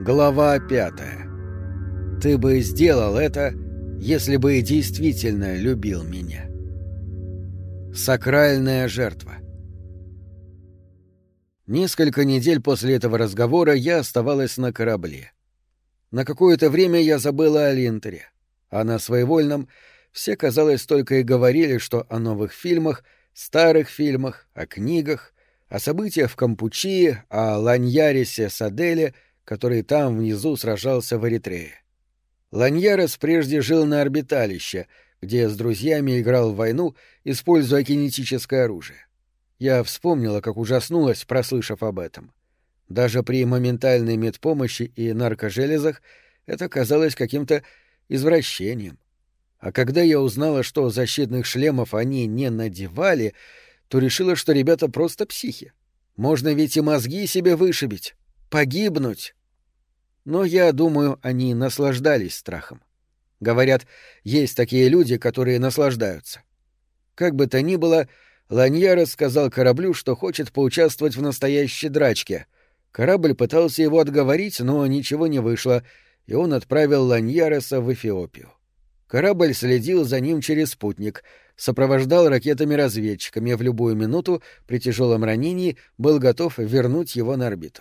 Глава пятая. Ты бы сделал это, если бы действительно любил меня. Сакральная жертва. Несколько недель после этого разговора я оставалась на корабле. На какое-то время я забыла о Линтере, а на своевольном все, казалось, только и говорили, что о новых фильмах, старых фильмах, о книгах, о событиях в Кампучии, о Ланьярисе Саделе — который там внизу сражался в Эритрее. Ланьярес прежде жил на орбиталище, где с друзьями играл в войну, используя кинетическое оружие. Я вспомнила, как ужаснулась, прослышав об этом. Даже при моментальной медпомощи и наркожелезах это казалось каким-то извращением. А когда я узнала, что защитных шлемов они не надевали, то решила, что ребята просто психи. Можно ведь и мозги себе вышибить, погибнуть. Но я думаю, они наслаждались страхом. Говорят, есть такие люди, которые наслаждаются. Как бы то ни было, Ланьяра сказал кораблю, что хочет поучаствовать в настоящей драчке. Корабль пытался его отговорить, но ничего не вышло, и он отправил Ланьяреса в Эфиопию. Корабль следил за ним через спутник, сопровождал ракетами-разведчиками в любую минуту при тяжелом ранении был готов вернуть его на орбиту.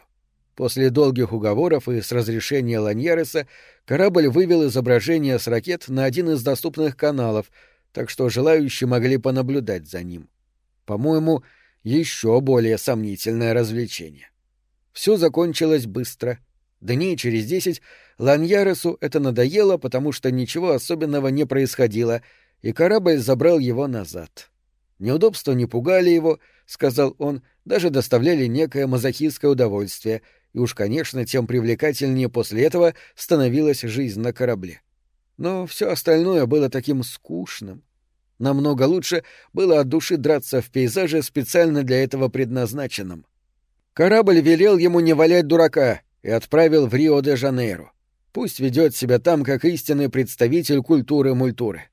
После долгих уговоров и с разрешения Ланьяреса корабль вывел изображение с ракет на один из доступных каналов, так что желающие могли понаблюдать за ним. По-моему, еще более сомнительное развлечение. Все закончилось быстро. Дней через десять Ланьяресу это надоело, потому что ничего особенного не происходило, и корабль забрал его назад. Неудобства не пугали его, — сказал он, — даже доставляли некое мазохистское удовольствие — и уж, конечно, тем привлекательнее после этого становилась жизнь на корабле. Но все остальное было таким скучным. Намного лучше было от души драться в пейзаже, специально для этого предназначенном. Корабль велел ему не валять дурака и отправил в Рио-де-Жанейро. Пусть ведет себя там как истинный представитель культуры-мультуры.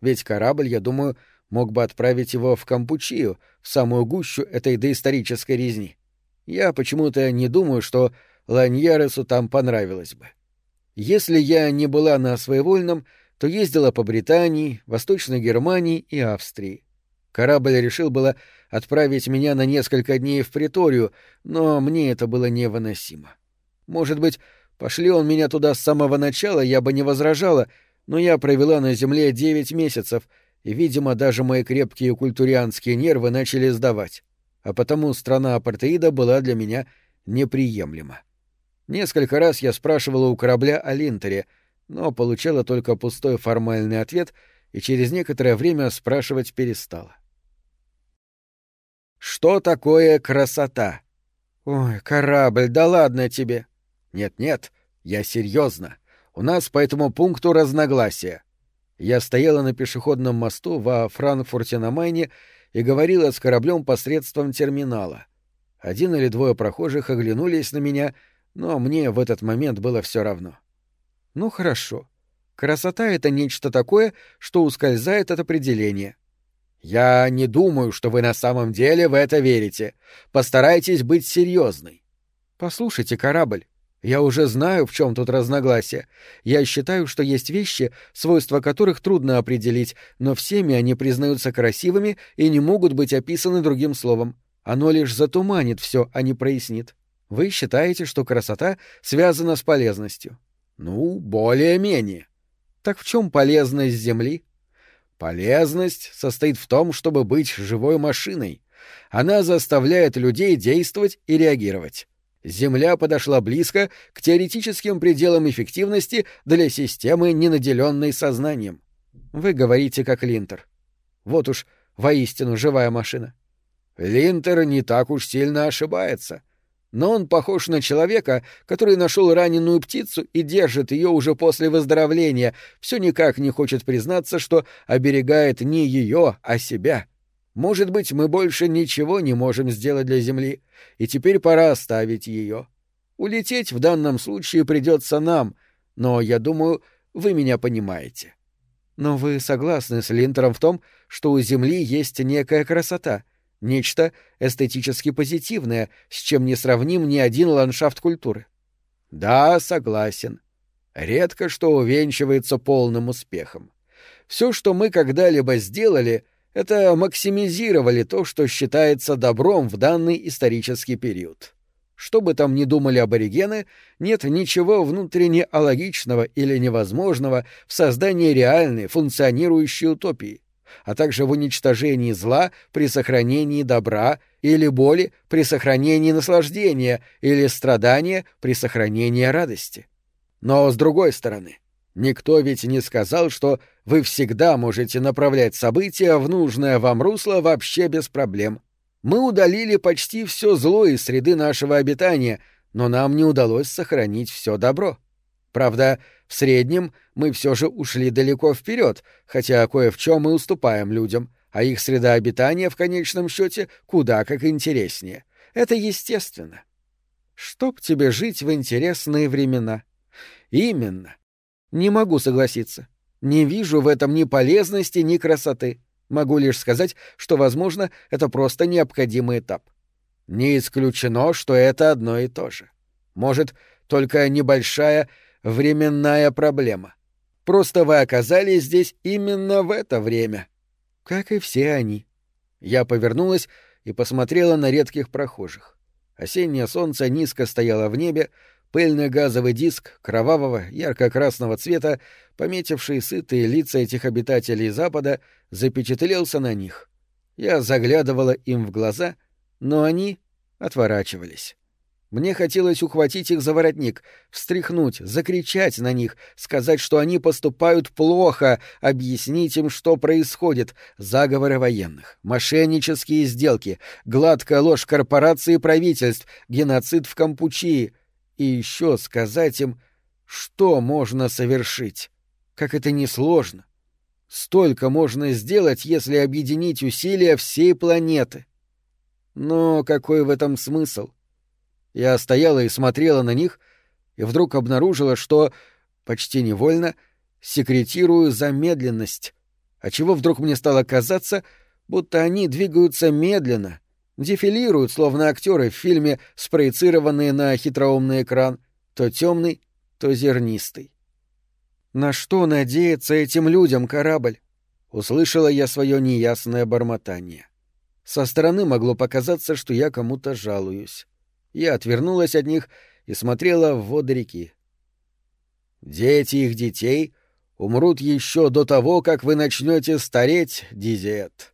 Ведь корабль, я думаю, мог бы отправить его в Кампучию, в самую гущу этой доисторической резни. Я почему-то не думаю, что Ланьяресу там понравилось бы. Если я не была на своевольном, то ездила по Британии, Восточной Германии и Австрии. Корабль решил было отправить меня на несколько дней в приторию, но мне это было невыносимо. Может быть, пошли он меня туда с самого начала, я бы не возражала, но я провела на земле девять месяцев, и, видимо, даже мои крепкие культурианские нервы начали сдавать а потому страна апартеида была для меня неприемлема. Несколько раз я спрашивала у корабля о Линтере, но получала только пустой формальный ответ и через некоторое время спрашивать перестала. «Что такое красота?» «Ой, корабль, да ладно тебе!» «Нет-нет, я серьезно. У нас по этому пункту разногласия». Я стояла на пешеходном мосту во Франкфурте на Майне и говорила с кораблем посредством терминала. Один или двое прохожих оглянулись на меня, но мне в этот момент было все равно. Ну хорошо. Красота — это нечто такое, что ускользает от определения. Я не думаю, что вы на самом деле в это верите. Постарайтесь быть серьезной. Послушайте, корабль. Я уже знаю, в чем тут разногласие. Я считаю, что есть вещи, свойства которых трудно определить, но всеми они признаются красивыми и не могут быть описаны другим словом. Оно лишь затуманит все, а не прояснит. Вы считаете, что красота связана с полезностью? Ну, более-менее. Так в чем полезность Земли? Полезность состоит в том, чтобы быть живой машиной. Она заставляет людей действовать и реагировать. Земля подошла близко к теоретическим пределам эффективности для системы, не наделенной сознанием. Вы говорите как Линтер. Вот уж воистину живая машина. Линтер не так уж сильно ошибается. Но он похож на человека, который нашел раненую птицу и держит ее уже после выздоровления, все никак не хочет признаться, что оберегает не ее, а себя. Может быть, мы больше ничего не можем сделать для Земли, и теперь пора оставить ее. Улететь в данном случае придется нам, но, я думаю, вы меня понимаете. Но вы согласны с Линтером в том, что у Земли есть некая красота, нечто эстетически позитивное, с чем не сравним ни один ландшафт культуры? Да, согласен. Редко что увенчивается полным успехом. Все, что мы когда-либо сделали, это максимизировали то, что считается добром в данный исторический период. Что бы там ни думали аборигены, нет ничего внутренне алогичного или невозможного в создании реальной, функционирующей утопии, а также в уничтожении зла при сохранении добра или боли при сохранении наслаждения или страдания при сохранении радости. Но с другой стороны, никто ведь не сказал, что вы всегда можете направлять события в нужное вам русло вообще без проблем мы удалили почти все зло из среды нашего обитания, но нам не удалось сохранить все добро. Правда, в среднем мы все же ушли далеко вперед, хотя кое в чем мы уступаем людям, а их среда обитания в конечном счете куда как интереснее. Это естественно. Чтоб тебе жить в интересные времена. Именно. Не могу согласиться. Не вижу в этом ни полезности, ни красоты. Могу лишь сказать, что, возможно, это просто необходимый этап. Не исключено, что это одно и то же. Может, только небольшая временная проблема. Просто вы оказались здесь именно в это время. Как и все они. Я повернулась и посмотрела на редких прохожих. Осеннее солнце низко стояло в небе, Пыльный газовый диск кровавого, ярко-красного цвета, пометивший сытые лица этих обитателей Запада, запечатлелся на них. Я заглядывала им в глаза, но они отворачивались. Мне хотелось ухватить их за воротник, встряхнуть, закричать на них, сказать, что они поступают плохо, объяснить им, что происходит, заговоры военных, мошеннические сделки, гладкая ложь корпораций и правительств, геноцид в Кампучии — и еще сказать им, что можно совершить, как это несложно. Столько можно сделать, если объединить усилия всей планеты. Но какой в этом смысл? Я стояла и смотрела на них, и вдруг обнаружила, что, почти невольно, секретирую замедленность, отчего вдруг мне стало казаться, будто они двигаются медленно, дефилируют, словно актеры в фильме, спроецированные на хитроумный экран, то темный, то зернистый. «На что надеяться этим людям, корабль?» — услышала я свое неясное бормотание. Со стороны могло показаться, что я кому-то жалуюсь. Я отвернулась от них и смотрела в воды реки. «Дети их детей умрут еще до того, как вы начнете стареть, Дизет»,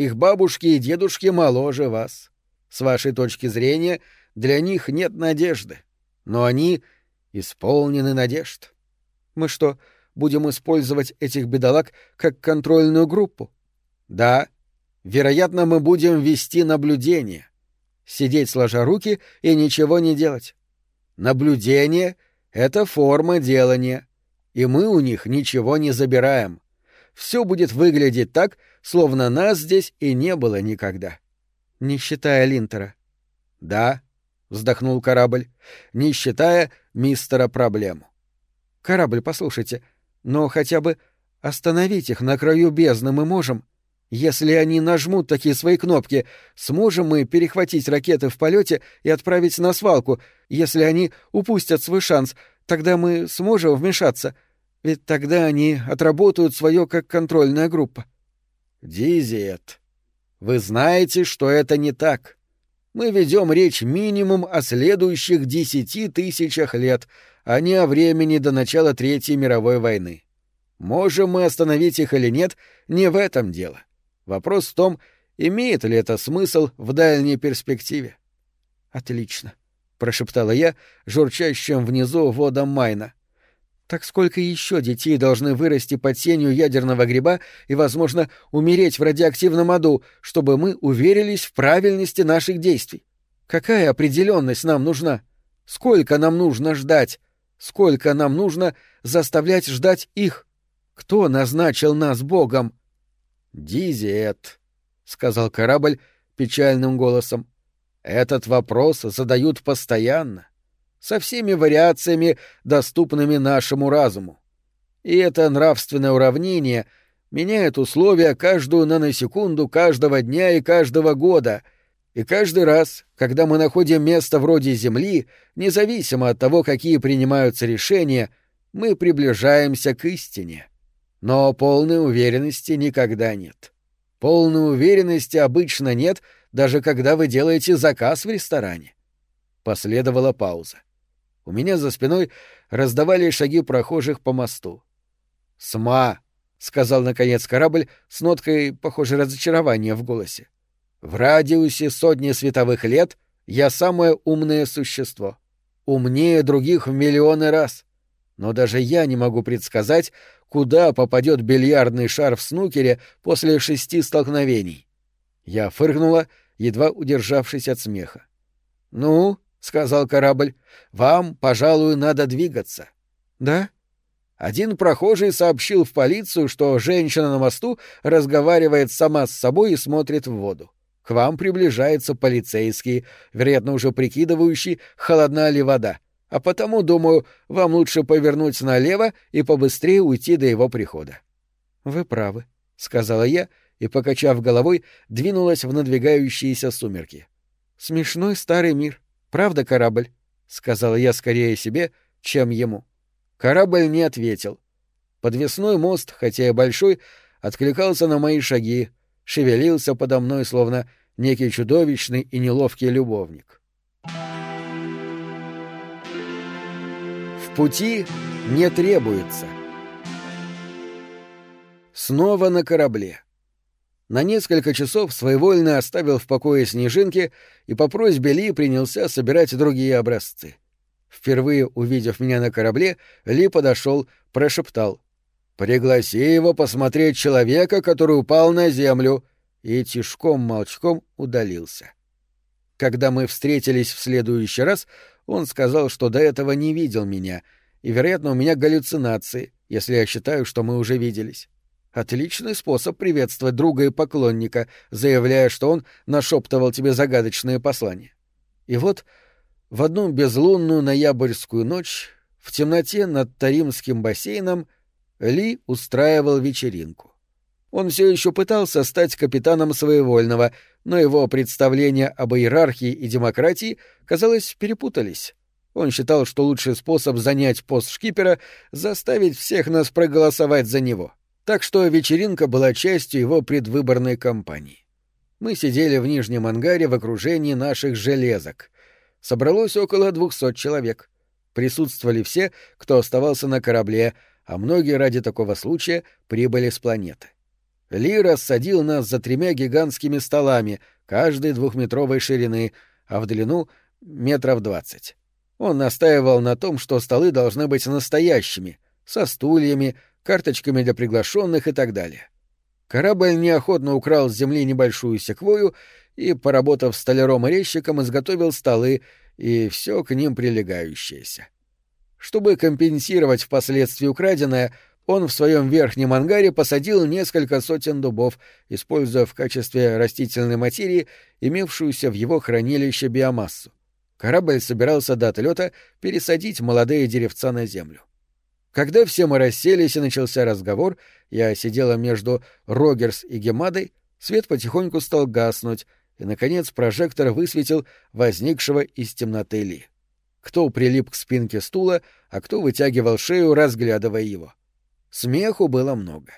их бабушки и дедушки моложе вас. С вашей точки зрения, для них нет надежды. Но они исполнены надежд. Мы что, будем использовать этих бедолаг как контрольную группу? Да. Вероятно, мы будем вести наблюдение. Сидеть сложа руки и ничего не делать. Наблюдение — это форма делания, и мы у них ничего не забираем. Все будет выглядеть так, словно нас здесь и не было никогда. Не считая Линтера. Да, вздохнул корабль, не считая мистера проблему. Корабль, послушайте, но хотя бы остановить их на краю бездны мы можем. Если они нажмут такие свои кнопки, сможем мы перехватить ракеты в полете и отправить на свалку. Если они упустят свой шанс, тогда мы сможем вмешаться. Ведь тогда они отработают свое как контрольная группа. Дизиет, вы знаете, что это не так. Мы ведем речь минимум о следующих десяти тысячах лет, а не о времени до начала Третьей мировой войны. Можем мы остановить их или нет, не в этом дело. Вопрос в том, имеет ли это смысл в дальней перспективе. Отлично, прошептала я, журчащим внизу водом Майна. Так сколько еще детей должны вырасти под сенью ядерного гриба и, возможно, умереть в радиоактивном аду, чтобы мы уверились в правильности наших действий? Какая определенность нам нужна? Сколько нам нужно ждать? Сколько нам нужно заставлять ждать их? Кто назначил нас Богом? Дизиет, сказал корабль печальным голосом. Этот вопрос задают постоянно со всеми вариациями, доступными нашему разуму. И это нравственное уравнение меняет условия каждую наносекунду каждого дня и каждого года, И каждый раз, когда мы находим место вроде Земли, независимо от того, какие принимаются решения, мы приближаемся к истине. Но полной уверенности никогда нет. Полной уверенности обычно нет, даже когда вы делаете заказ в ресторане. Последовала пауза. У меня за спиной раздавали шаги прохожих по мосту. «Сма!» — сказал, наконец, корабль с ноткой, похожей разочарования в голосе. «В радиусе сотни световых лет я самое умное существо. Умнее других в миллионы раз. Но даже я не могу предсказать, куда попадет бильярдный шар в снукере после шести столкновений. Я фыркнула, едва удержавшись от смеха. «Ну?» — сказал корабль. «Вам, пожалуй, надо двигаться». «Да?» Один прохожий сообщил в полицию, что женщина на мосту разговаривает сама с собой и смотрит в воду. К вам приближается полицейский, вероятно, уже прикидывающий, холодна ли вода. А потому, думаю, вам лучше повернуть налево и побыстрее уйти до его прихода. — Вы правы, — сказала я и, покачав головой, двинулась в надвигающиеся сумерки. — Смешной старый мир. Правда, корабль? — сказала я скорее себе, чем ему. — Корабль не ответил. Подвесной мост, хотя и большой, откликался на мои шаги, шевелился подо мной, словно некий чудовищный и неловкий любовник. В пути не требуется. Снова на корабле. На несколько часов своевольно оставил в покое снежинки и по просьбе Ли принялся собирать другие образцы. Впервые увидев меня на корабле, Ли подошел, прошептал. «Пригласи его посмотреть человека, который упал на землю», и тишком-молчком удалился. Когда мы встретились в следующий раз, он сказал, что до этого не видел меня, и, вероятно, у меня галлюцинации, если я считаю, что мы уже виделись. Отличный способ приветствовать друга и поклонника, заявляя, что он нашептывал тебе загадочные послания. И вот в одну безлунную ноябрьскую ночь в темноте над Таримским бассейном Ли устраивал вечеринку. Он все еще пытался стать капитаном своевольного, но его представления об иерархии и демократии, казалось, перепутались. Он считал, что лучший способ занять пост шкипера — заставить всех нас проголосовать за него. Так что вечеринка была частью его предвыборной кампании. Мы сидели в нижнем ангаре в окружении наших железок — собралось около двухсот человек. Присутствовали все, кто оставался на корабле, а многие ради такого случая прибыли с планеты. Ли рассадил нас за тремя гигантскими столами, каждой двухметровой ширины, а в длину — метров двадцать. Он настаивал на том, что столы должны быть настоящими, со стульями, карточками для приглашенных и так далее. Корабль неохотно украл с земли небольшую секвою и, поработав столяром и резчиком, изготовил столы и все к ним прилегающееся. Чтобы компенсировать впоследствии украденное, он в своем верхнем ангаре посадил несколько сотен дубов, используя в качестве растительной материи имевшуюся в его хранилище биомассу. Корабль собирался до отлета пересадить молодые деревца на землю. Когда все мы расселись и начался разговор, я сидела между Рогерс и Гемадой, свет потихоньку стал гаснуть, и, наконец, прожектор высветил возникшего из темноты Ли. Кто прилип к спинке стула, а кто вытягивал шею, разглядывая его. Смеху было много.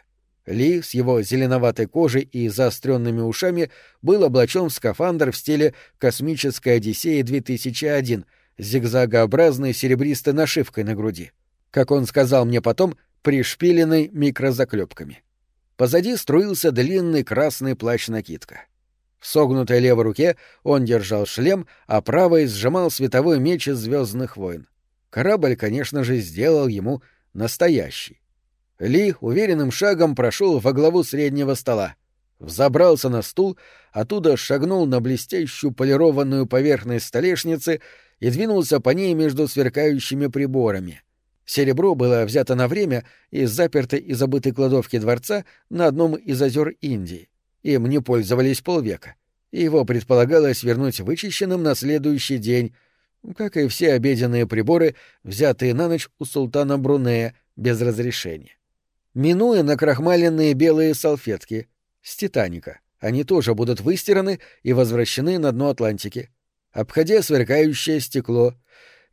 Ли с его зеленоватой кожей и заостренными ушами был облачен в скафандр в стиле «Космическая Одиссея-2001» с зигзагообразной серебристой нашивкой на груди. Как он сказал мне потом, пришпиленной микрозаклепками. Позади струился длинный красный плащ-накидка. В согнутой левой руке он держал шлем, а правой сжимал световой меч из звездных войн. Корабль, конечно же, сделал ему настоящий. Ли уверенным шагом прошел во главу среднего стола, взобрался на стул, оттуда шагнул на блестящую полированную поверхность столешницы и двинулся по ней между сверкающими приборами. Серебро было взято на время из запертой и забытой кладовки дворца на одном из озер Индии. Им не пользовались полвека, его предполагалось вернуть вычищенным на следующий день, как и все обеденные приборы, взятые на ночь у султана Брунея без разрешения. Минуя накрахмаленные белые салфетки с «Титаника», они тоже будут выстираны и возвращены на дно Атлантики. Обходя сверкающее стекло,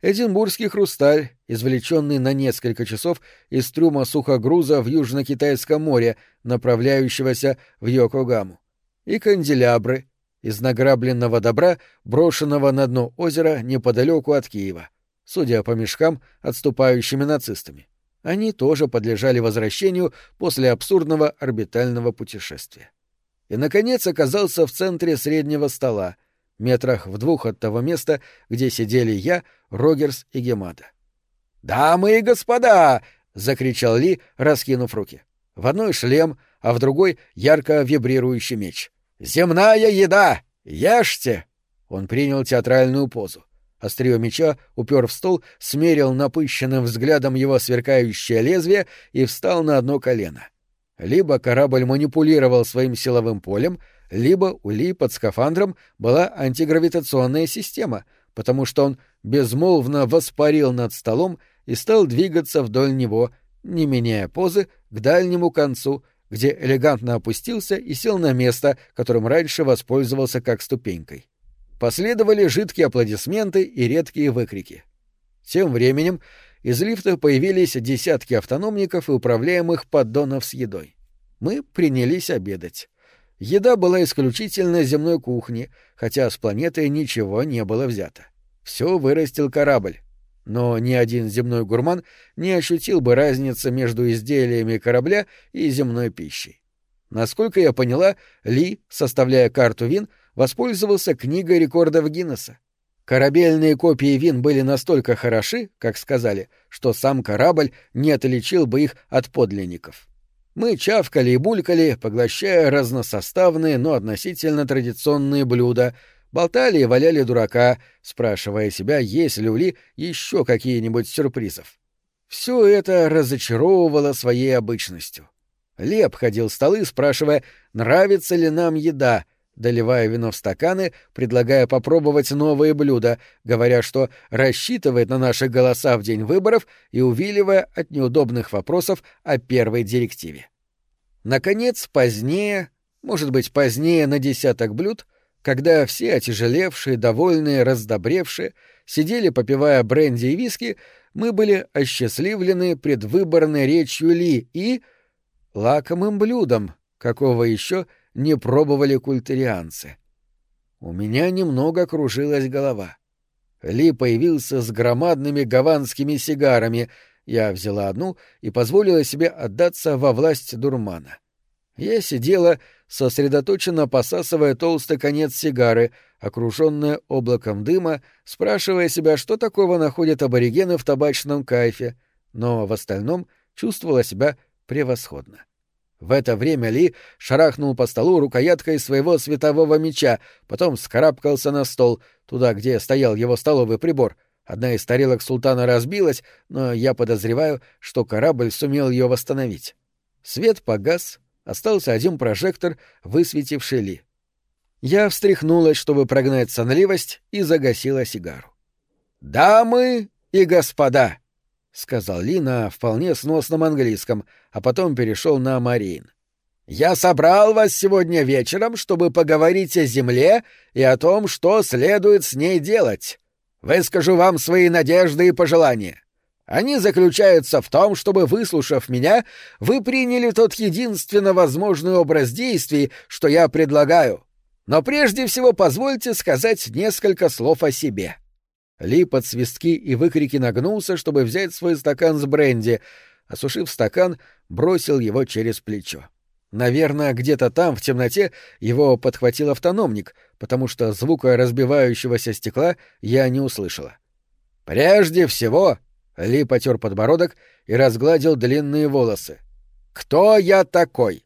Эдинбургский хрусталь, извлеченный на несколько часов из трюма сухогруза в Южно-Китайском море, направляющегося в Йокогаму, и канделябры из награбленного добра, брошенного на дно озера неподалеку от Киева, судя по мешкам, отступающими нацистами. Они тоже подлежали возвращению после абсурдного орбитального путешествия. И, наконец, оказался в центре среднего стола — метрах в двух от того места, где сидели я, Рогерс и Гемада. «Дамы и господа!» — закричал Ли, раскинув руки. В одной шлем, а в другой ярко вибрирующий меч. «Земная еда! Ешьте!» Он принял театральную позу. Острие меча упер в стол, смерил напыщенным взглядом его сверкающее лезвие и встал на одно колено. Либо корабль манипулировал своим силовым полем, либо у Ли под скафандром была антигравитационная система, потому что он безмолвно воспарил над столом и стал двигаться вдоль него, не меняя позы, к дальнему концу, где элегантно опустился и сел на место, которым раньше воспользовался как ступенькой. Последовали жидкие аплодисменты и редкие выкрики. Тем временем из лифта появились десятки автономников и управляемых поддонов с едой. Мы принялись обедать. Еда была исключительно земной кухни, хотя с планеты ничего не было взято. Все вырастил корабль. Но ни один земной гурман не ощутил бы разницы между изделиями корабля и земной пищей. Насколько я поняла, Ли, составляя карту вин, воспользовался книгой рекордов Гиннесса. Корабельные копии вин были настолько хороши, как сказали, что сам корабль не отличил бы их от подлинников. Мы чавкали и булькали, поглощая разносоставные, но относительно традиционные блюда, болтали и валяли дурака, спрашивая себя, есть ли у Ли еще какие-нибудь сюрпризов. Все это разочаровывало своей обычностью. Ли обходил столы, спрашивая, нравится ли нам еда — доливая вино в стаканы, предлагая попробовать новые блюда, говоря, что рассчитывает на наши голоса в день выборов и увиливая от неудобных вопросов о первой директиве. Наконец, позднее, может быть, позднее на десяток блюд, когда все отяжелевшие, довольные, раздобревшие, сидели, попивая бренди и виски, мы были осчастливлены предвыборной речью Ли и лакомым блюдом, какого еще — не пробовали культурианцы. У меня немного кружилась голова. Ли появился с громадными гаванскими сигарами. Я взяла одну и позволила себе отдаться во власть дурмана. Я сидела, сосредоточенно посасывая толстый конец сигары, окруженная облаком дыма, спрашивая себя, что такого находят аборигены в табачном кайфе, но в остальном чувствовала себя превосходно. В это время Ли шарахнул по столу рукояткой своего светового меча, потом скарабкался на стол, туда, где стоял его столовый прибор. Одна из тарелок султана разбилась, но я подозреваю, что корабль сумел ее восстановить. Свет погас, остался один прожектор, высветивший Ли. Я встряхнулась, чтобы прогнать сонливость, и загасила сигару. «Дамы и господа!» — сказал Ли на вполне сносном английском, а потом перешел на Марин. «Я собрал вас сегодня вечером, чтобы поговорить о Земле и о том, что следует с ней делать. Выскажу вам свои надежды и пожелания. Они заключаются в том, чтобы, выслушав меня, вы приняли тот единственно возможный образ действий, что я предлагаю. Но прежде всего позвольте сказать несколько слов о себе». ли под свистки и выкрики нагнулся, чтобы взять свой стакан с бренди, осушив стакан, бросил его через плечо. Наверное, где-то там, в темноте, его подхватил автономник, потому что звука разбивающегося стекла я не услышала. «Прежде всего...» — Ли потер подбородок и разгладил длинные волосы. «Кто я такой?»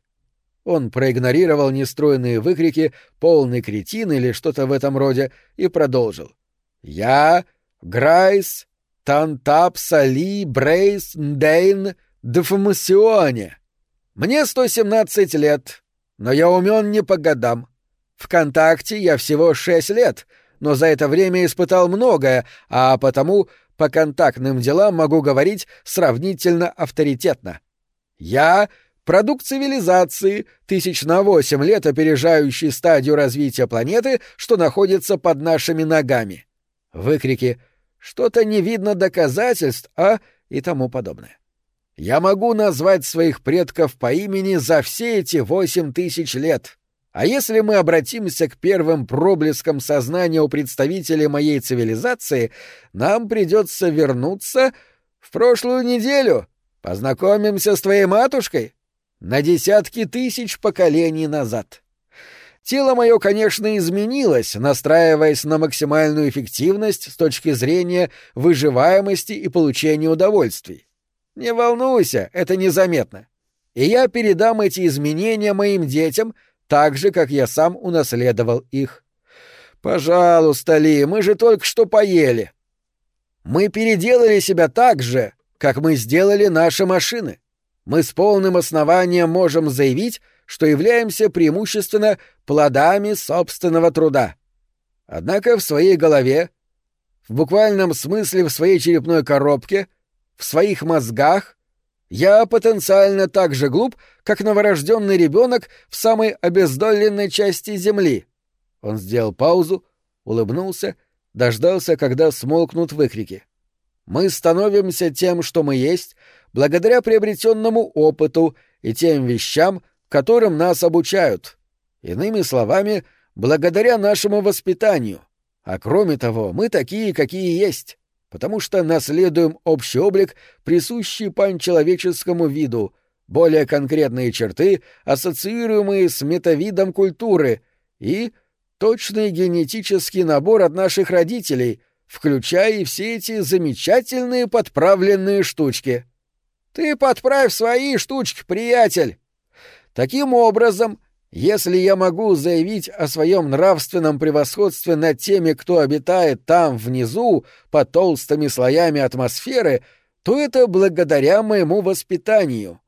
Он проигнорировал нестройные выкрики «полный кретин» или что-то в этом роде и продолжил. «Я Грайс Тантап Сали Брейс Дейн Дефамасионе. Мне 117 лет, но я умен не по годам. В контакте я всего 6 лет, но за это время испытал многое, а потому по контактным делам могу говорить сравнительно авторитетно. Я продукт цивилизации, тысяч на восемь лет опережающий стадию развития планеты, что находится под нашими ногами. Выкрики «Что-то не видно доказательств, а...» и тому подобное. Я могу назвать своих предков по имени за все эти восемь тысяч лет. А если мы обратимся к первым проблескам сознания у представителей моей цивилизации, нам придется вернуться в прошлую неделю. Познакомимся с твоей матушкой на десятки тысяч поколений назад. Тело мое, конечно, изменилось, настраиваясь на максимальную эффективность с точки зрения выживаемости и получения удовольствий. Не волнуйся, это незаметно. И я передам эти изменения моим детям, так же, как я сам унаследовал их. Пожалуйста, Ли, мы же только что поели. Мы переделали себя так же, как мы сделали наши машины. Мы с полным основанием можем заявить, что являемся преимущественно плодами собственного труда. Однако в своей голове, в буквальном смысле в своей черепной коробке, в своих мозгах я потенциально так же глуп, как новорожденный ребенок в самой обездоленной части Земли. Он сделал паузу, улыбнулся, дождался, когда смолкнут выкрики. Мы становимся тем, что мы есть, благодаря приобретенному опыту и тем вещам, которым нас обучают. Иными словами, благодаря нашему воспитанию. А кроме того, мы такие, какие есть потому что наследуем общий облик, присущий панчеловеческому виду, более конкретные черты, ассоциируемые с метавидом культуры, и точный генетический набор от наших родителей, включая и все эти замечательные подправленные штучки. Ты подправь свои штучки, приятель. Таким образом, если я могу заявить о своем нравственном превосходстве над теми, кто обитает там внизу, под толстыми слоями атмосферы, то это благодаря моему воспитанию.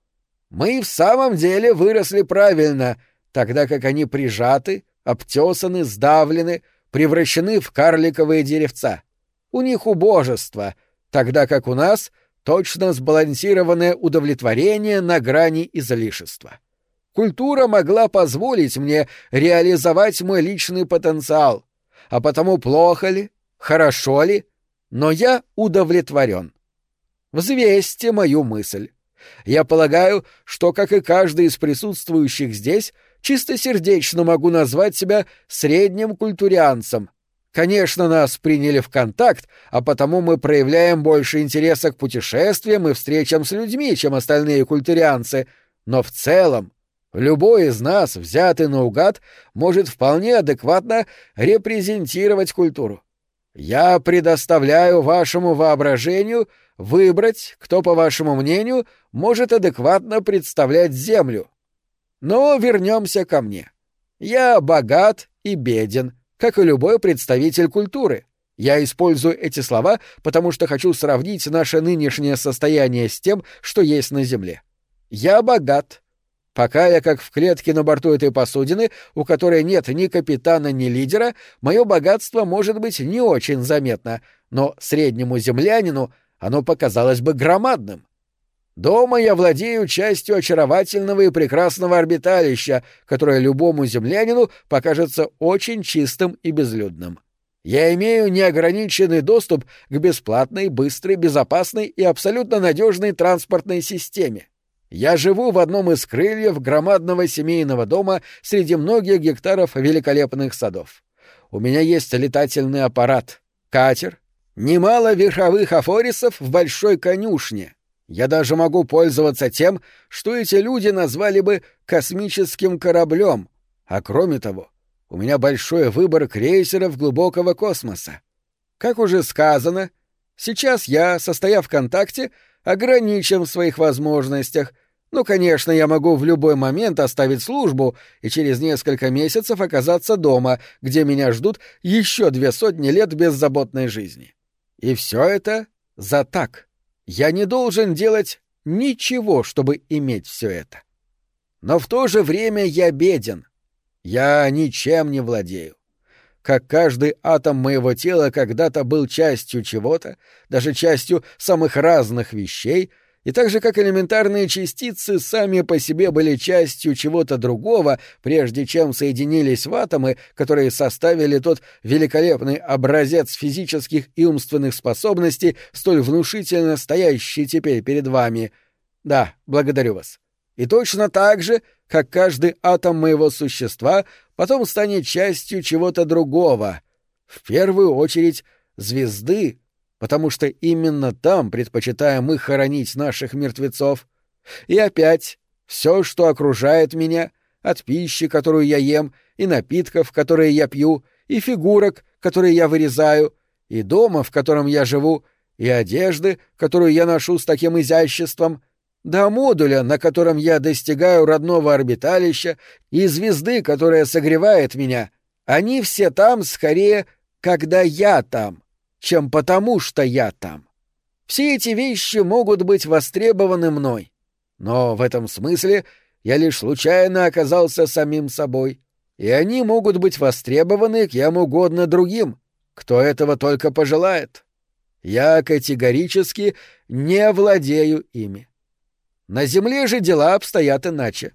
Мы в самом деле выросли правильно, тогда как они прижаты, обтесаны, сдавлены, превращены в карликовые деревца. У них убожество, тогда как у нас точно сбалансированное удовлетворение на грани излишества. Культура могла позволить мне реализовать мой личный потенциал. А потому плохо ли, хорошо ли, но я удовлетворен. Взвесьте мою мысль. Я полагаю, что, как и каждый из присутствующих здесь, чистосердечно могу назвать себя средним культурианцем. Конечно, нас приняли в контакт, а потому мы проявляем больше интереса к путешествиям и встречам с людьми, чем остальные культурианцы, но в целом Любой из нас, взятый наугад, может вполне адекватно репрезентировать культуру. Я предоставляю вашему воображению выбрать, кто, по вашему мнению, может адекватно представлять Землю. Но вернемся ко мне. Я богат и беден, как и любой представитель культуры. Я использую эти слова, потому что хочу сравнить наше нынешнее состояние с тем, что есть на Земле. Я богат, Пока я как в клетке на борту этой посудины, у которой нет ни капитана, ни лидера, мое богатство может быть не очень заметно, но среднему землянину оно показалось бы громадным. Дома я владею частью очаровательного и прекрасного орбиталища, которое любому землянину покажется очень чистым и безлюдным. Я имею неограниченный доступ к бесплатной, быстрой, безопасной и абсолютно надежной транспортной системе. Я живу в одном из крыльев громадного семейного дома среди многих гектаров великолепных садов. У меня есть летательный аппарат, катер, немало верховых афорисов в большой конюшне. Я даже могу пользоваться тем, что эти люди назвали бы космическим кораблем, а кроме того, у меня большой выбор крейсеров глубокого космоса. Как уже сказано, сейчас я, состоя в контакте, ограничен в своих возможностях. Ну, конечно, я могу в любой момент оставить службу и через несколько месяцев оказаться дома, где меня ждут еще две сотни лет беззаботной жизни. И все это за так. Я не должен делать ничего, чтобы иметь все это. Но в то же время я беден. Я ничем не владею как каждый атом моего тела когда-то был частью чего-то, даже частью самых разных вещей, И так же, как элементарные частицы сами по себе были частью чего-то другого, прежде чем соединились в атомы, которые составили тот великолепный образец физических и умственных способностей, столь внушительно стоящий теперь перед вами. Да, благодарю вас. И точно так же, как каждый атом моего существа потом станет частью чего-то другого. В первую очередь звезды, потому что именно там предпочитаем мы хоронить наших мертвецов. И опять, все, что окружает меня, от пищи, которую я ем, и напитков, которые я пью, и фигурок, которые я вырезаю, и дома, в котором я живу, и одежды, которую я ношу с таким изяществом, до модуля, на котором я достигаю родного орбиталища, и звезды, которая согревает меня, они все там скорее, когда я там чем потому, что я там. Все эти вещи могут быть востребованы мной. Но в этом смысле я лишь случайно оказался самим собой, и они могут быть востребованы кем угодно другим, кто этого только пожелает. Я категорически не владею ими. На Земле же дела обстоят иначе.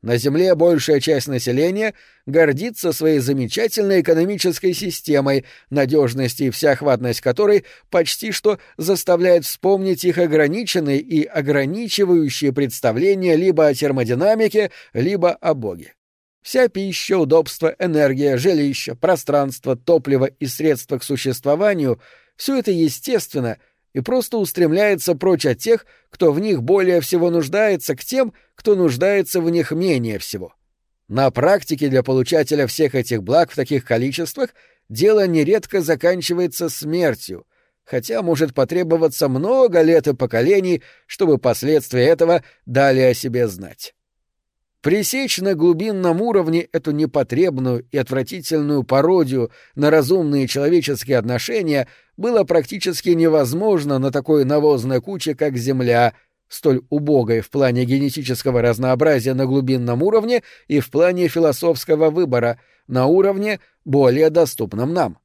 На Земле большая часть населения гордится своей замечательной экономической системой, надежность и всеохватность которой почти что заставляет вспомнить их ограниченные и ограничивающие представления либо о термодинамике, либо о Боге. Вся пища, удобство, энергия, жилище, пространство, топливо и средства к существованию — все это естественно — и просто устремляется прочь от тех, кто в них более всего нуждается, к тем, кто нуждается в них менее всего. На практике для получателя всех этих благ в таких количествах дело нередко заканчивается смертью, хотя может потребоваться много лет и поколений, чтобы последствия этого дали о себе знать. Пресечь на глубинном уровне эту непотребную и отвратительную пародию на разумные человеческие отношения было практически невозможно на такой навозной куче, как Земля, столь убогой в плане генетического разнообразия на глубинном уровне и в плане философского выбора, на уровне, более доступном нам.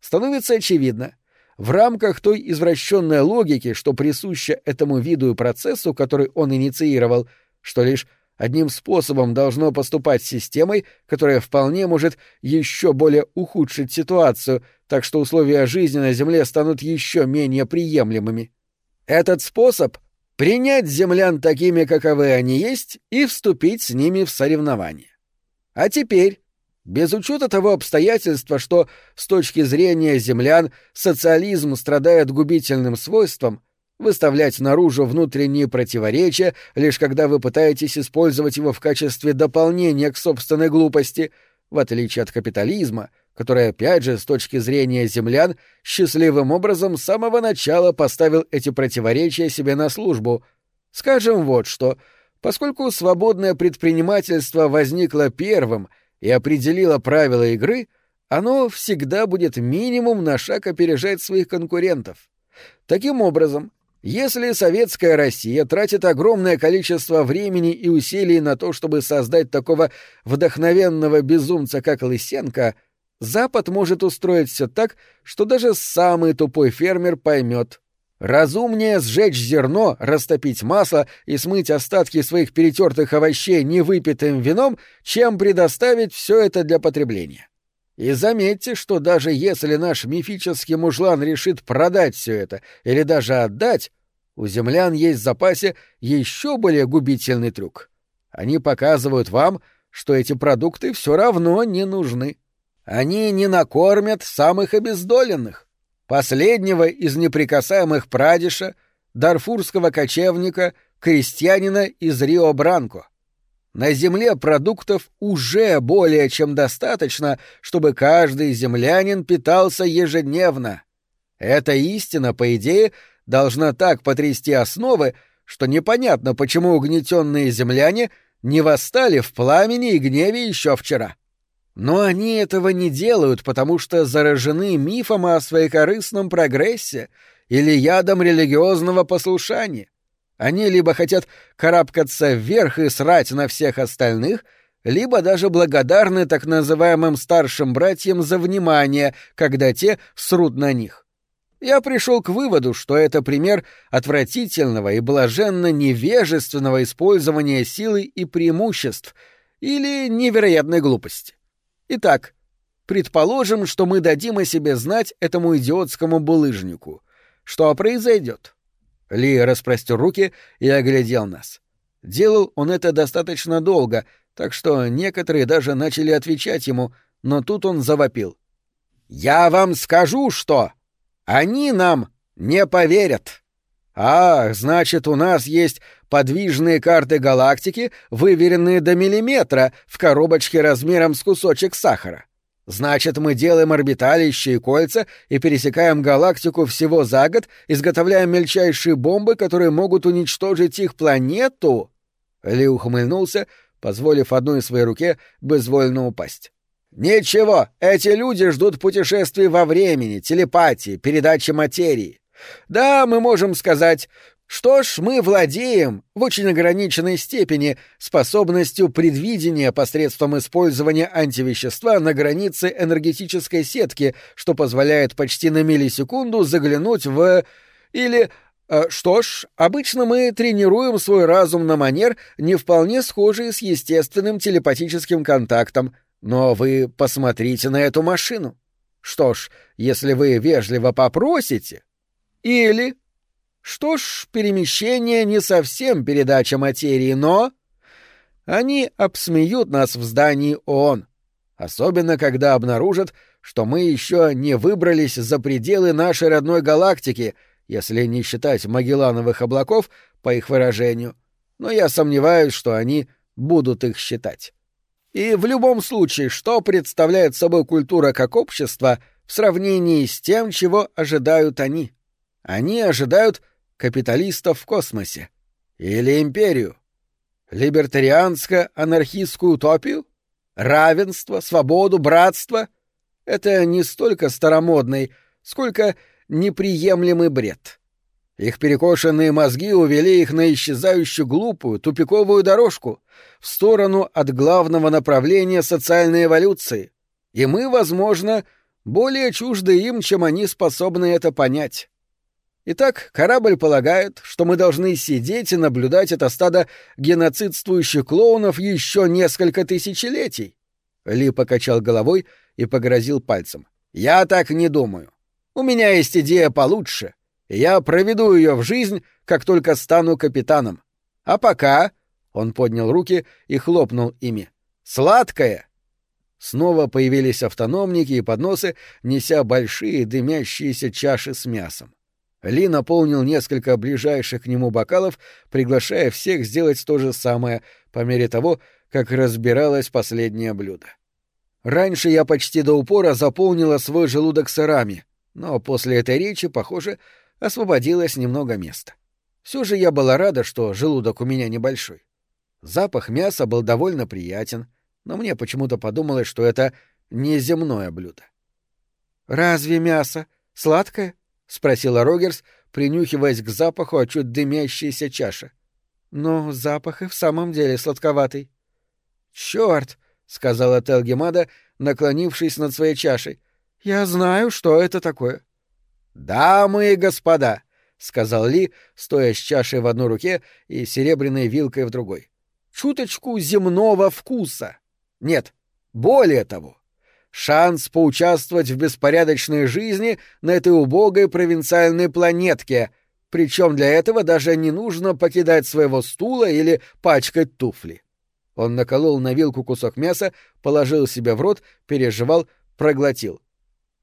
Становится очевидно, в рамках той извращенной логики, что присуща этому виду и процессу, который он инициировал, что лишь одним способом должно поступать с системой, которая вполне может еще более ухудшить ситуацию, так что условия жизни на Земле станут еще менее приемлемыми. Этот способ — принять землян такими, каковы они есть, и вступить с ними в соревнование. А теперь, без учета того обстоятельства, что с точки зрения землян социализм страдает губительным свойством, выставлять наружу внутренние противоречия, лишь когда вы пытаетесь использовать его в качестве дополнения к собственной глупости, в отличие от капитализма, который, опять же, с точки зрения землян, счастливым образом с самого начала поставил эти противоречия себе на службу. Скажем вот что. Поскольку свободное предпринимательство возникло первым и определило правила игры, оно всегда будет минимум на шаг опережать своих конкурентов. Таким образом, если советская Россия тратит огромное количество времени и усилий на то, чтобы создать такого вдохновенного безумца, как Лысенко, Запад может устроить все так, что даже самый тупой фермер поймет. Разумнее сжечь зерно, растопить масло и смыть остатки своих перетертых овощей невыпитым вином, чем предоставить все это для потребления. И заметьте, что даже если наш мифический мужлан решит продать все это или даже отдать, у землян есть в запасе еще более губительный трюк. Они показывают вам, что эти продукты все равно не нужны. Они не накормят самых обездоленных. Последнего из неприкасаемых прадиша, дарфурского кочевника, крестьянина из Рио-Бранко. На земле продуктов уже более чем достаточно, чтобы каждый землянин питался ежедневно. Эта истина, по идее, должна так потрясти основы, что непонятно, почему угнетенные земляне не восстали в пламени и гневе еще вчера. Но они этого не делают, потому что заражены мифом о своекорыстном прогрессе или ядом религиозного послушания. Они либо хотят карабкаться вверх и срать на всех остальных, либо даже благодарны так называемым старшим братьям за внимание, когда те срут на них. Я пришел к выводу, что это пример отвратительного и блаженно невежественного использования силы и преимуществ или невероятной глупости. Итак, предположим, что мы дадим о себе знать этому идиотскому булыжнику. Что произойдет? Ли распростер руки и оглядел нас. Делал он это достаточно долго, так что некоторые даже начали отвечать ему, но тут он завопил. «Я вам скажу, что! Они нам не поверят!» «Ах, значит, у нас есть подвижные карты галактики, выверенные до миллиметра, в коробочке размером с кусочек сахара. Значит, мы делаем орбиталища и кольца и пересекаем галактику всего за год, изготовляем мельчайшие бомбы, которые могут уничтожить их планету?» Ли ухмыльнулся, позволив одной своей руке безвольно упасть. «Ничего, эти люди ждут путешествий во времени, телепатии, передачи материи. Да, мы можем сказать, что ж, мы владеем в очень ограниченной степени способностью предвидения посредством использования антивещества на границе энергетической сетки, что позволяет почти на миллисекунду заглянуть в... или... Э, что ж, обычно мы тренируем свой разум на манер, не вполне схожий с естественным телепатическим контактом, но вы посмотрите на эту машину. Что ж, если вы вежливо попросите, или... Что ж, перемещение не совсем передача материи, но... Они обсмеют нас в здании ООН. Особенно, когда обнаружат, что мы еще не выбрались за пределы нашей родной галактики, если не считать Магеллановых облаков, по их выражению. Но я сомневаюсь, что они будут их считать. И в любом случае, что представляет собой культура как общество в сравнении с тем, чего ожидают они? Они ожидают капиталистов в космосе. Или империю. Либертарианско-анархистскую утопию? Равенство, свободу, братство? Это не столько старомодный, сколько неприемлемый бред. Их перекошенные мозги увели их на исчезающую глупую, тупиковую дорожку, в сторону от главного направления социальной эволюции. И мы, возможно, более чужды им, чем они способны это понять. Итак, корабль полагает, что мы должны сидеть и наблюдать это стадо геноцидствующих клоунов еще несколько тысячелетий. Ли покачал головой и погрозил пальцем. Я так не думаю. У меня есть идея получше, я проведу ее в жизнь, как только стану капитаном. А пока... Он поднял руки и хлопнул ими. «Сладкое!» Снова появились автономники и подносы, неся большие дымящиеся чаши с мясом. Ли наполнил несколько ближайших к нему бокалов, приглашая всех сделать то же самое по мере того, как разбиралось последнее блюдо. Раньше я почти до упора заполнила свой желудок сырами, но после этой речи, похоже, освободилось немного места. Все же я была рада, что желудок у меня небольшой. Запах мяса был довольно приятен, но мне почему-то подумалось, что это неземное блюдо. «Разве мясо сладкое?» — спросила Рогерс, принюхиваясь к запаху от чуть дымящейся чаши. «Но запах и в самом деле сладковатый». «Чёрт!» — сказала Телгемада, наклонившись над своей чашей. «Я знаю, что это такое». «Дамы и господа!» — сказал Ли, стоя с чашей в одной руке и серебряной вилкой в другой. «Чуточку земного вкуса. Нет, более того, шанс поучаствовать в беспорядочной жизни на этой убогой провинциальной планетке, причем для этого даже не нужно покидать своего стула или пачкать туфли. Он наколол на вилку кусок мяса, положил себе в рот, переживал, проглотил.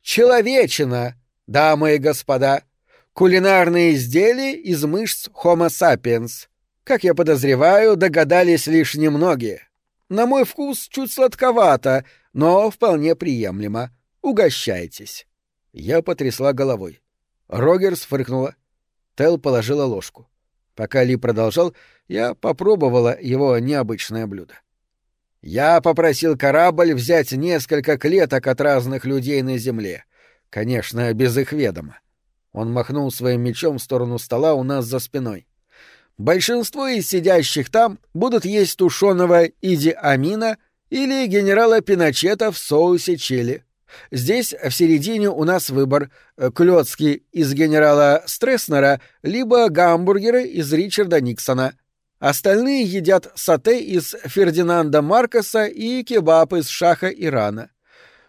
«Человечина, дамы и господа! Кулинарные изделия из мышц Homo sapiens. Как я подозреваю, догадались лишь немногие. На мой вкус чуть сладковато, но вполне приемлемо. Угощайтесь. Я потрясла головой. Рогерс фыркнула. Тел положила ложку. Пока Ли продолжал, я попробовала его необычное блюдо. Я попросил корабль взять несколько клеток от разных людей на Земле. Конечно, без их ведома. Он махнул своим мечом в сторону стола у нас за спиной. Большинство из сидящих там будут есть тушеного Иди Амина или генерала Пиночета в соусе чили. Здесь в середине у нас выбор — клёцки из генерала Стресснера, либо гамбургеры из Ричарда Никсона. Остальные едят сате из Фердинанда Маркоса и кебаб из Шаха Ирана.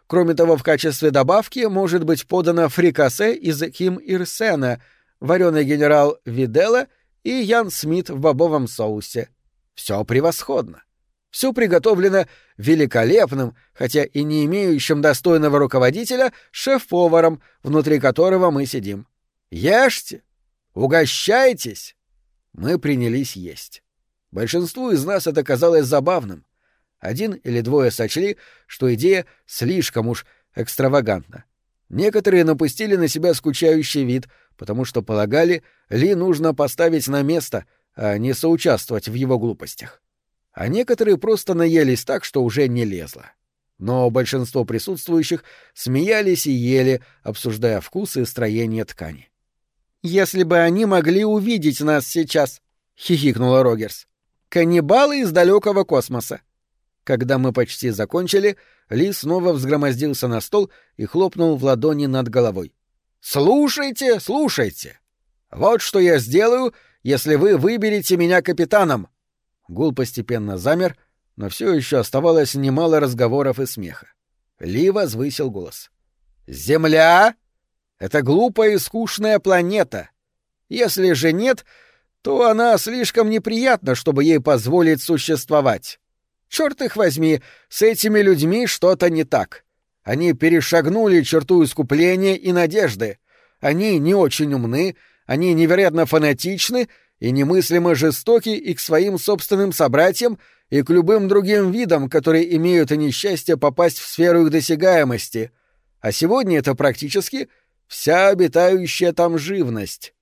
Кроме того, в качестве добавки может быть подано фрикасе из Ким Ирсена, вареный генерал Видела и Ян Смит в бобовом соусе. Все превосходно. Все приготовлено великолепным, хотя и не имеющим достойного руководителя, шеф-поваром, внутри которого мы сидим. Ешьте! Угощайтесь! Мы принялись есть. Большинству из нас это казалось забавным. Один или двое сочли, что идея слишком уж экстравагантна. Некоторые напустили на себя скучающий вид, потому что полагали, Ли нужно поставить на место, а не соучаствовать в его глупостях а некоторые просто наелись так, что уже не лезло. Но большинство присутствующих смеялись и ели, обсуждая вкус и строение ткани. «Если бы они могли увидеть нас сейчас!» — хихикнула Рогерс. «Каннибалы из далекого космоса!» Когда мы почти закончили, Ли снова взгромоздился на стол и хлопнул в ладони над головой. «Слушайте, слушайте! Вот что я сделаю, если вы выберете меня капитаном!» Гул постепенно замер, но все еще оставалось немало разговоров и смеха. Ли возвысил голос. «Земля — это глупая и скучная планета. Если же нет, то она слишком неприятна, чтобы ей позволить существовать. Черт их возьми, с этими людьми что-то не так. Они перешагнули черту искупления и надежды. Они не очень умны, они невероятно фанатичны — и немыслимо жестоки и к своим собственным собратьям, и к любым другим видам, которые имеют несчастье попасть в сферу их досягаемости. А сегодня это практически вся обитающая там живность.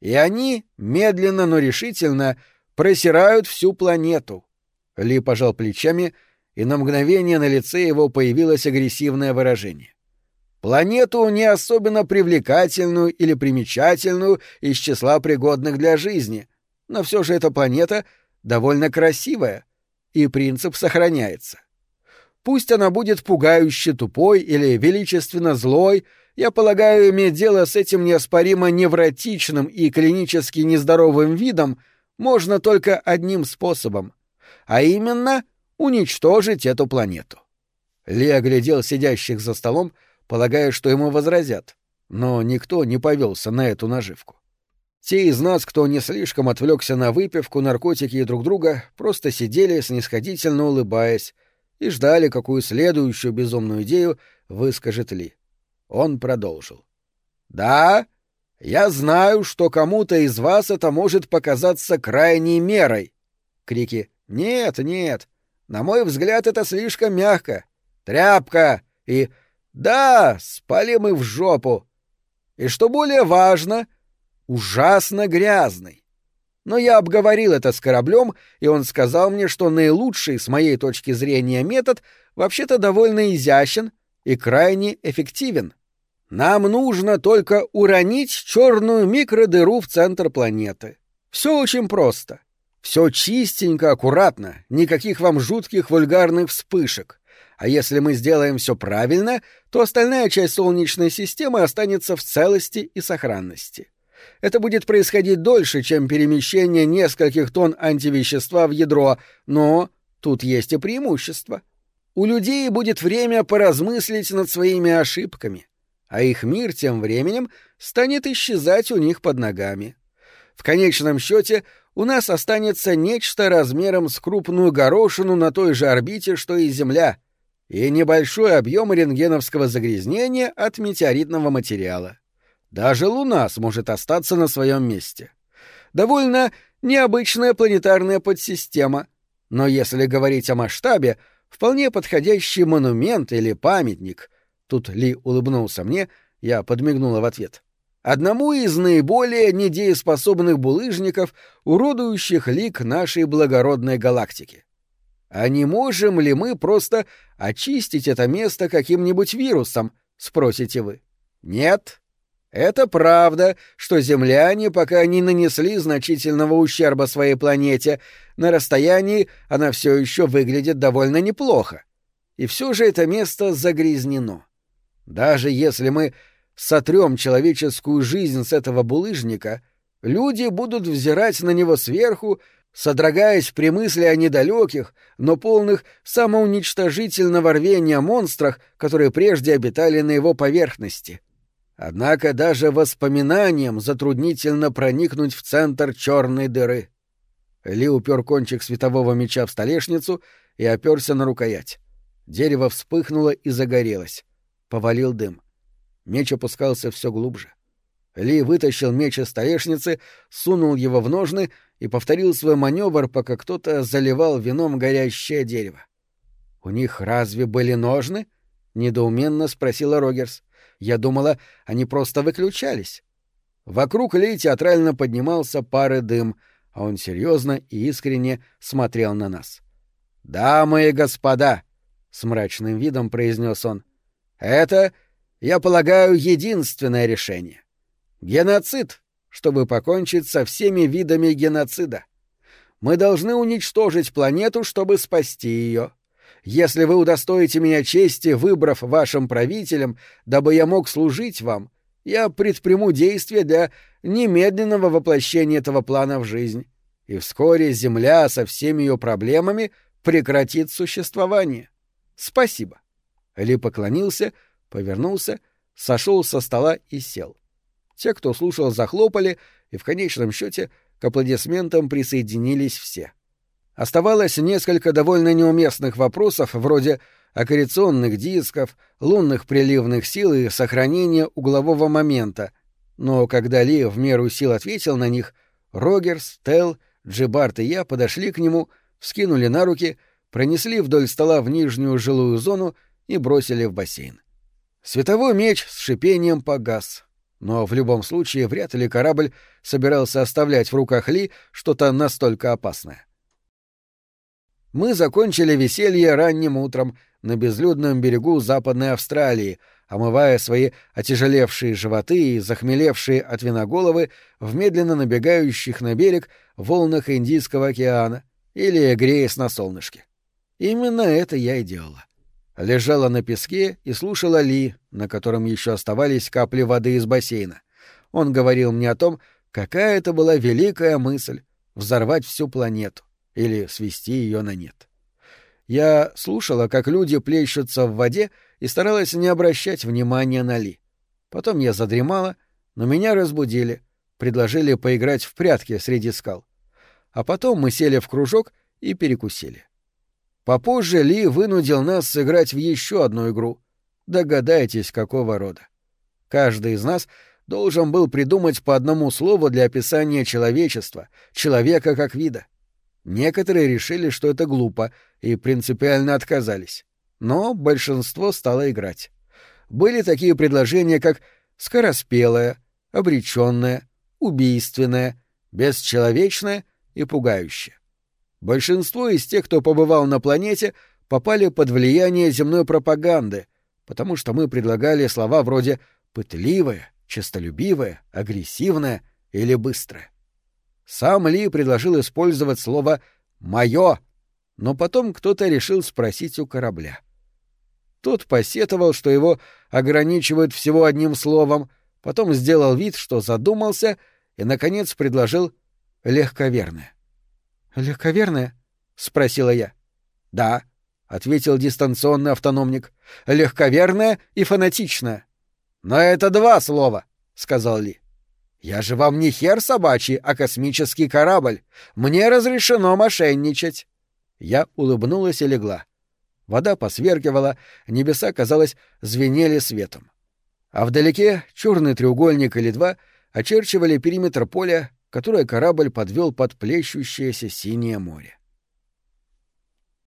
И они, медленно, но решительно, просирают всю планету. Ли пожал плечами, и на мгновение на лице его появилось агрессивное выражение. Планету не особенно привлекательную или примечательную из числа пригодных для жизни, но все же эта планета довольно красивая, и принцип сохраняется. Пусть она будет пугающе тупой или величественно злой, я полагаю, иметь дело с этим неоспоримо невротичным и клинически нездоровым видом можно только одним способом, а именно уничтожить эту планету. Ли оглядел сидящих за столом, полагая, что ему возразят, но никто не повелся на эту наживку. Те из нас, кто не слишком отвлекся на выпивку, наркотики и друг друга, просто сидели, снисходительно улыбаясь, и ждали, какую следующую безумную идею выскажет Ли. Он продолжил. «Да, я знаю, что кому-то из вас это может показаться крайней мерой». Крики «Нет, нет, на мой взгляд, это слишком мягко. Тряпка!» и да, спали мы в жопу. И что более важно, ужасно грязный. Но я обговорил это с кораблем, и он сказал мне, что наилучший, с моей точки зрения, метод вообще-то довольно изящен и крайне эффективен. Нам нужно только уронить черную микродыру в центр планеты. Все очень просто. Все чистенько, аккуратно, никаких вам жутких вульгарных вспышек. А если мы сделаем все правильно, то остальная часть Солнечной системы останется в целости и сохранности. Это будет происходить дольше, чем перемещение нескольких тонн антивещества в ядро, но тут есть и преимущество. У людей будет время поразмыслить над своими ошибками, а их мир тем временем станет исчезать у них под ногами. В конечном счете у нас останется нечто размером с крупную горошину на той же орбите, что и Земля — и небольшой объем рентгеновского загрязнения от метеоритного материала. Даже Луна сможет остаться на своем месте. Довольно необычная планетарная подсистема, но если говорить о масштабе, вполне подходящий монумент или памятник. Тут Ли улыбнулся мне, я подмигнула в ответ. Одному из наиболее недееспособных булыжников, уродующих лик нашей благородной галактики. А не можем ли мы просто очистить это место каким-нибудь вирусом, спросите вы? Нет. Это правда, что земляне пока не нанесли значительного ущерба своей планете. На расстоянии она все еще выглядит довольно неплохо. И все же это место загрязнено. Даже если мы сотрем человеческую жизнь с этого булыжника, люди будут взирать на него сверху, содрогаясь при мысли о недалеких, но полных самоуничтожительного рвения монстрах, которые прежде обитали на его поверхности. Однако даже воспоминаниям затруднительно проникнуть в центр черной дыры. Ли упер кончик светового меча в столешницу и оперся на рукоять. Дерево вспыхнуло и загорелось. Повалил дым. Меч опускался все глубже. Ли вытащил меч из столешницы, сунул его в ножны и повторил свой маневр, пока кто-то заливал вином горящее дерево. «У них разве были ножны?» — недоуменно спросила Рогерс. «Я думала, они просто выключались». Вокруг Ли театрально поднимался пары дым — а он серьезно и искренне смотрел на нас. «Дамы и господа!» — с мрачным видом произнес он. «Это, я полагаю, единственное решение. Геноцид, чтобы покончить со всеми видами геноцида. Мы должны уничтожить планету, чтобы спасти ее. Если вы удостоите меня чести, выбрав вашим правителем, дабы я мог служить вам, я предприму действия для немедленного воплощения этого плана в жизнь, и вскоре Земля со всеми ее проблемами прекратит существование. Спасибо. Ли поклонился, повернулся, сошел со стола и сел. Те, кто слушал, захлопали, и в конечном счете к аплодисментам присоединились все. Оставалось несколько довольно неуместных вопросов, вроде аккреционных дисков, лунных приливных сил и сохранения углового момента, но когда Ли в меру сил ответил на них, Рогерс, Телл, Джибарт и я подошли к нему, вскинули на руки, пронесли вдоль стола в нижнюю жилую зону и бросили в бассейн. Световой меч с шипением погас. Но в любом случае вряд ли корабль собирался оставлять в руках Ли что-то настолько опасное. Мы закончили веселье ранним утром на безлюдном берегу Западной Австралии, омывая свои отяжелевшие животы и захмелевшие от вина головы в медленно набегающих на берег волнах Индийского океана или греясь на солнышке. Именно это я и делала. Лежала на песке и слушала Ли, на котором еще оставались капли воды из бассейна. Он говорил мне о том, какая это была великая мысль — взорвать всю планету или свести ее на нет. Я слушала, как люди плещутся в воде, и старалась не обращать внимания на Ли. Потом я задремала, но меня разбудили, предложили поиграть в прятки среди скал. А потом мы сели в кружок и перекусили. Попозже Ли вынудил нас сыграть в еще одну игру. Догадайтесь, какого рода. Каждый из нас должен был придумать по одному слову для описания человечества, человека как вида. Некоторые решили, что это глупо, и принципиально отказались. Но большинство стало играть. Были такие предложения, как скороспелое, обреченное, убийственное, бесчеловечное и пугающее. Большинство из тех, кто побывал на планете, попали под влияние земной пропаганды, потому что мы предлагали слова вроде «пытливое», «честолюбивое», «агрессивное» или «быстрое». Сам Ли предложил использовать слово «моё», но потом кто-то решил спросить у корабля. Тот посетовал, что его ограничивают всего одним словом, потом сделал вид, что задумался, и, наконец, предложил «легковерное». «Легковерное?» — спросила я. «Да», — ответил дистанционный автономник. «Легковерное и фанатичное». «Но это два слова», — сказал Ли. «Я же вам не хер собачий, а космический корабль. Мне разрешено мошенничать». Я улыбнулась и легла. Вода посверкивала, небеса, казалось, звенели светом. А вдалеке черный треугольник или два очерчивали периметр поля, которое корабль подвел под плещущееся синее море.